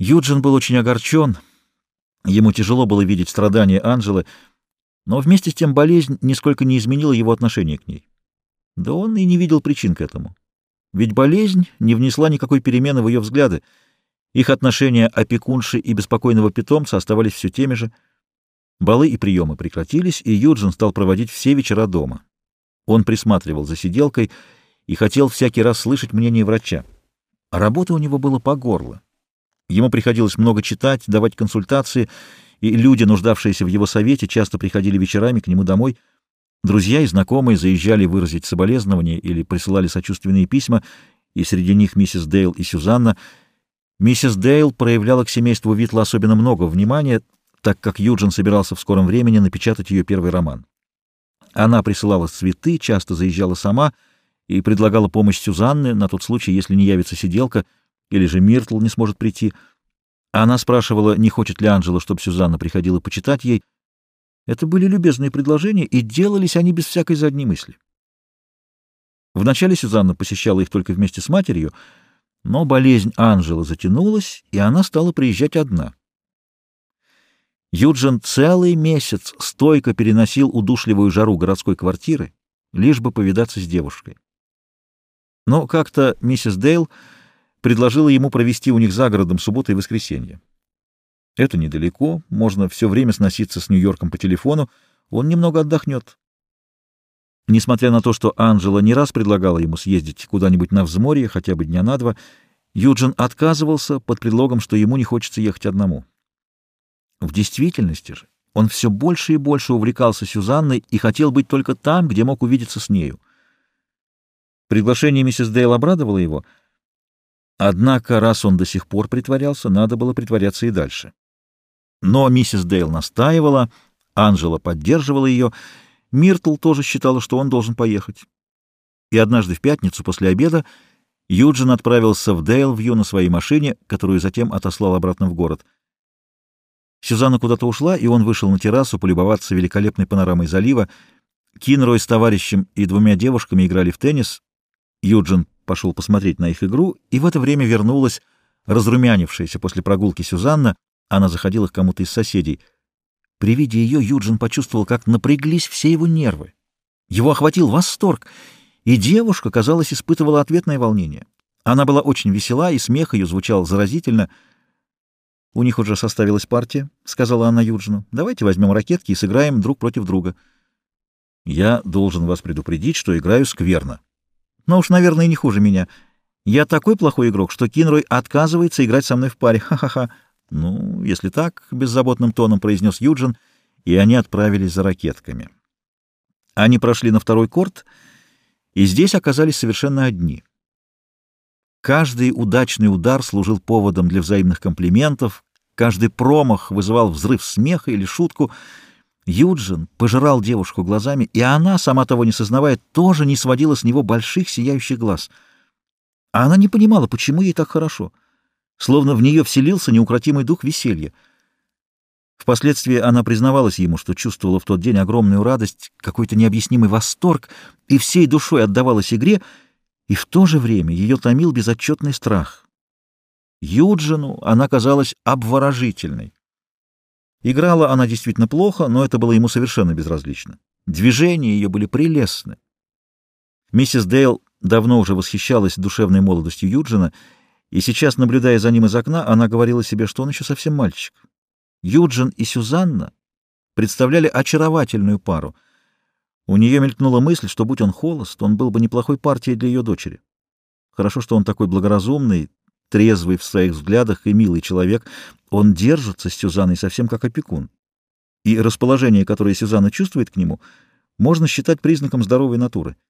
Юджин был очень огорчен. Ему тяжело было видеть страдания Анжелы, но вместе с тем болезнь нисколько не изменила его отношение к ней. Да он и не видел причин к этому. Ведь болезнь не внесла никакой перемены в ее взгляды. Их отношения опекунши и беспокойного питомца оставались все теми же. Балы и приемы прекратились, и Юджин стал проводить все вечера дома. Он присматривал за сиделкой и хотел всякий раз слышать мнение врача. Работы у него было по горло. Ему приходилось много читать, давать консультации, и люди, нуждавшиеся в его совете, часто приходили вечерами к нему домой. Друзья и знакомые заезжали выразить соболезнования или присылали сочувственные письма, и среди них миссис Дейл и Сюзанна. Миссис Дейл проявляла к семейству Витла особенно много внимания, так как Юджин собирался в скором времени напечатать ее первый роман. Она присылала цветы, часто заезжала сама и предлагала помощь Сюзанны на тот случай, если не явится сиделка или же Миртл не сможет прийти. Она спрашивала, не хочет ли Анжела, чтобы Сюзанна приходила почитать ей. Это были любезные предложения, и делались они без всякой задней мысли. Вначале Сюзанна посещала их только вместе с матерью, но болезнь Анжелы затянулась, и она стала приезжать одна — Юджин целый месяц стойко переносил удушливую жару городской квартиры, лишь бы повидаться с девушкой. Но как-то миссис Дейл предложила ему провести у них за городом субботу и воскресенье. Это недалеко, можно все время сноситься с Нью-Йорком по телефону, он немного отдохнет. Несмотря на то, что Анжела не раз предлагала ему съездить куда-нибудь на взморье, хотя бы дня на два, Юджин отказывался под предлогом, что ему не хочется ехать одному. В действительности же он все больше и больше увлекался Сюзанной и хотел быть только там, где мог увидеться с нею. Приглашение миссис Дейл обрадовало его, однако, раз он до сих пор притворялся, надо было притворяться и дальше. Но миссис Дейл настаивала, Анжела поддерживала ее, Миртл тоже считала, что он должен поехать. И однажды в пятницу после обеда Юджин отправился в Дейлвью на своей машине, которую затем отослал обратно в город — Сюзанна куда-то ушла, и он вышел на террасу полюбоваться великолепной панорамой залива. Кинрой с товарищем и двумя девушками играли в теннис. Юджин пошел посмотреть на их игру, и в это время вернулась разрумянившаяся после прогулки Сюзанна. Она заходила к кому-то из соседей. При виде ее Юджин почувствовал, как напряглись все его нервы. Его охватил восторг, и девушка, казалось, испытывала ответное волнение. Она была очень весела, и смех ее звучал заразительно — «У них уже составилась партия», — сказала она Юджину. «Давайте возьмем ракетки и сыграем друг против друга». «Я должен вас предупредить, что играю скверно». «Но уж, наверное, не хуже меня. Я такой плохой игрок, что Кинрой отказывается играть со мной в паре. Ха-ха-ха». «Ну, если так», — беззаботным тоном произнес Юджин, и они отправились за ракетками. Они прошли на второй корт, и здесь оказались совершенно одни — Каждый удачный удар служил поводом для взаимных комплиментов, каждый промах вызывал взрыв смеха или шутку. Юджин пожирал девушку глазами, и она, сама того не сознавая, тоже не сводила с него больших сияющих глаз. А она не понимала, почему ей так хорошо, словно в нее вселился неукротимый дух веселья. Впоследствии она признавалась ему, что чувствовала в тот день огромную радость, какой-то необъяснимый восторг, и всей душой отдавалась игре — и в то же время ее томил безотчетный страх. Юджину она казалась обворожительной. Играла она действительно плохо, но это было ему совершенно безразлично. Движения ее были прелестны. Миссис Дейл давно уже восхищалась душевной молодостью Юджина, и сейчас, наблюдая за ним из окна, она говорила себе, что он еще совсем мальчик. Юджин и Сюзанна представляли очаровательную пару — у нее мелькнула мысль, что будь он холост, он был бы неплохой партией для ее дочери. Хорошо, что он такой благоразумный, трезвый в своих взглядах и милый человек. Он держится с Сюзанной совсем как опекун. И расположение, которое Сюзанна чувствует к нему, можно считать признаком здоровой натуры —